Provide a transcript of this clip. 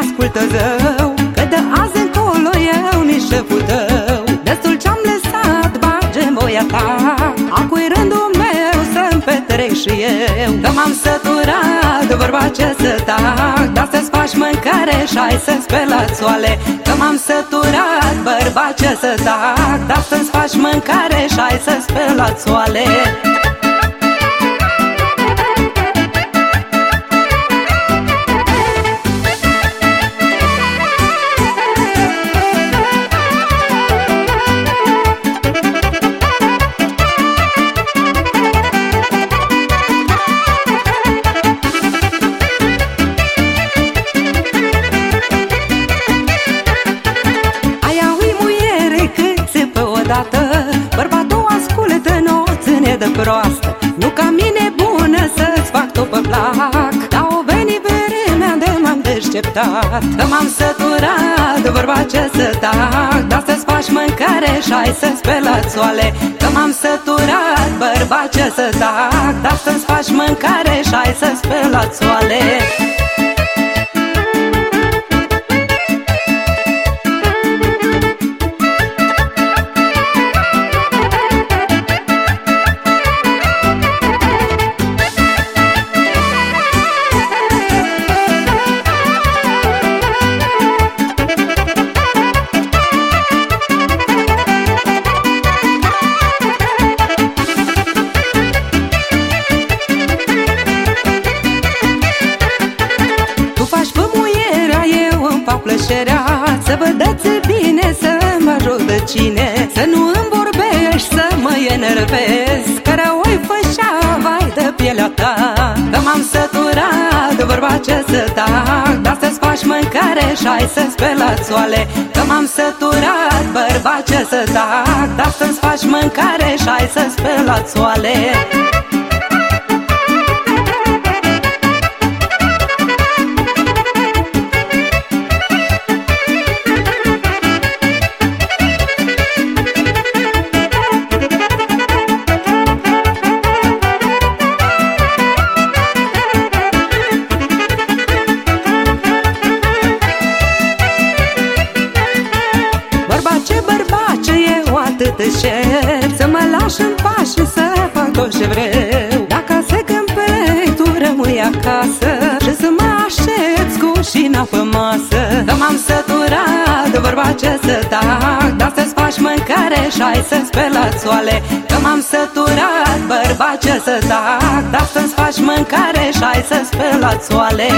ascultă zău Că de azi încolo eu nici șeful tău. Destul ce-am lăsat, bage voia ta. Acui rândul meu să-mi petrec și eu. Că m-am săturat, vorba ce să tac. Dar să-ți faci mâncare și ai să-ți spelați soale Că m-am săturat, bărbat ce să tac. Dar să-ți faci mâncare și ai să-ți spelați soale odată Bărbatul ascultă, nu ține de proastă. Nu ca mine bună să-ți fac tot pe plac. Dar o veni vremea de m-am deșteptat. Că m-am săturat, vorba ce să tac Dar să-ți faci mâncare și ai să spelați soale Că m-am săturat, bărbat ce să tac Dar să-ți faci mâncare și ai să spelați soale Să vă dați bine, să mă ajută cine. Să nu îmi vorbești, să mă enervez Că oi fășa, vai de pielea ta. Că m-am săturat, vorba ce să tac. Dar să-ți faci mâncare și ai să-ți pelați soale Că m-am săturat, bărbat ce să tac. Dar să-ți faci mâncare și ai să-ți pelați soale atât cer Să mă lași în pași și să fac tot ce vreau. Dacă se câmpei, tu rămâi acasă. Și să mă aștepți cu șina pe masă. Că m-am săturat, vorba ce să tac. Dar să-ți faci mâncare și ai să-ți spelați soale Că m-am săturat, bărbat ce să tac. Dar să-ți faci mâncare și ai să-ți spelați soale